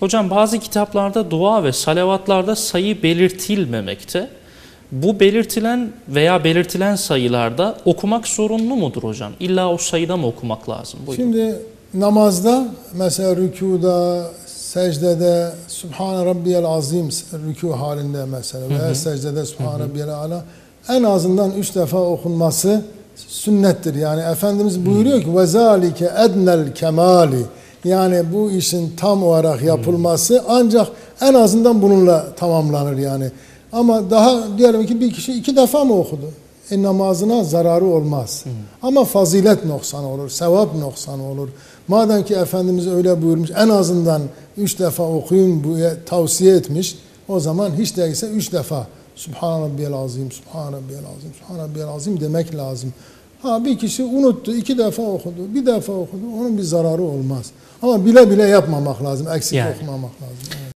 Hocam bazı kitaplarda dua ve salavatlarda sayı belirtilmemekte. Bu belirtilen veya belirtilen sayılarda okumak zorunlu mudur hocam? İlla o sayıda mı okumak lazım? Buyurun. Şimdi namazda mesela rükuda, secdede Subhan Rabbiyel Azim rükû halinde mesela veya secdede Subhan Rabbiyel Ala en azından üç defa okunması sünnettir. Yani Efendimiz buyuruyor ki ve zalike ednel kemali yani bu işin tam olarak yapılması ancak en azından bununla tamamlanır yani. Ama daha diyelim ki bir kişi iki defa mı okudu? E namazına zararı olmaz. Ama fazilet noksanı olur, sevap noksanı olur. Madem ki Efendimiz öyle buyurmuş en azından üç defa okuyun bu tavsiye etmiş. O zaman hiç değilse üç defa Subhan Rabbiyel Azim, Subhan Rabbiyel Azim, Subhan Rabbiyel Azim demek lazım. Ha bir kişi unuttu, iki defa okudu, bir defa okudu. Onun bir zararı olmaz. Ama bile bile yapmamak lazım, eksik Yani. okumamak lazım.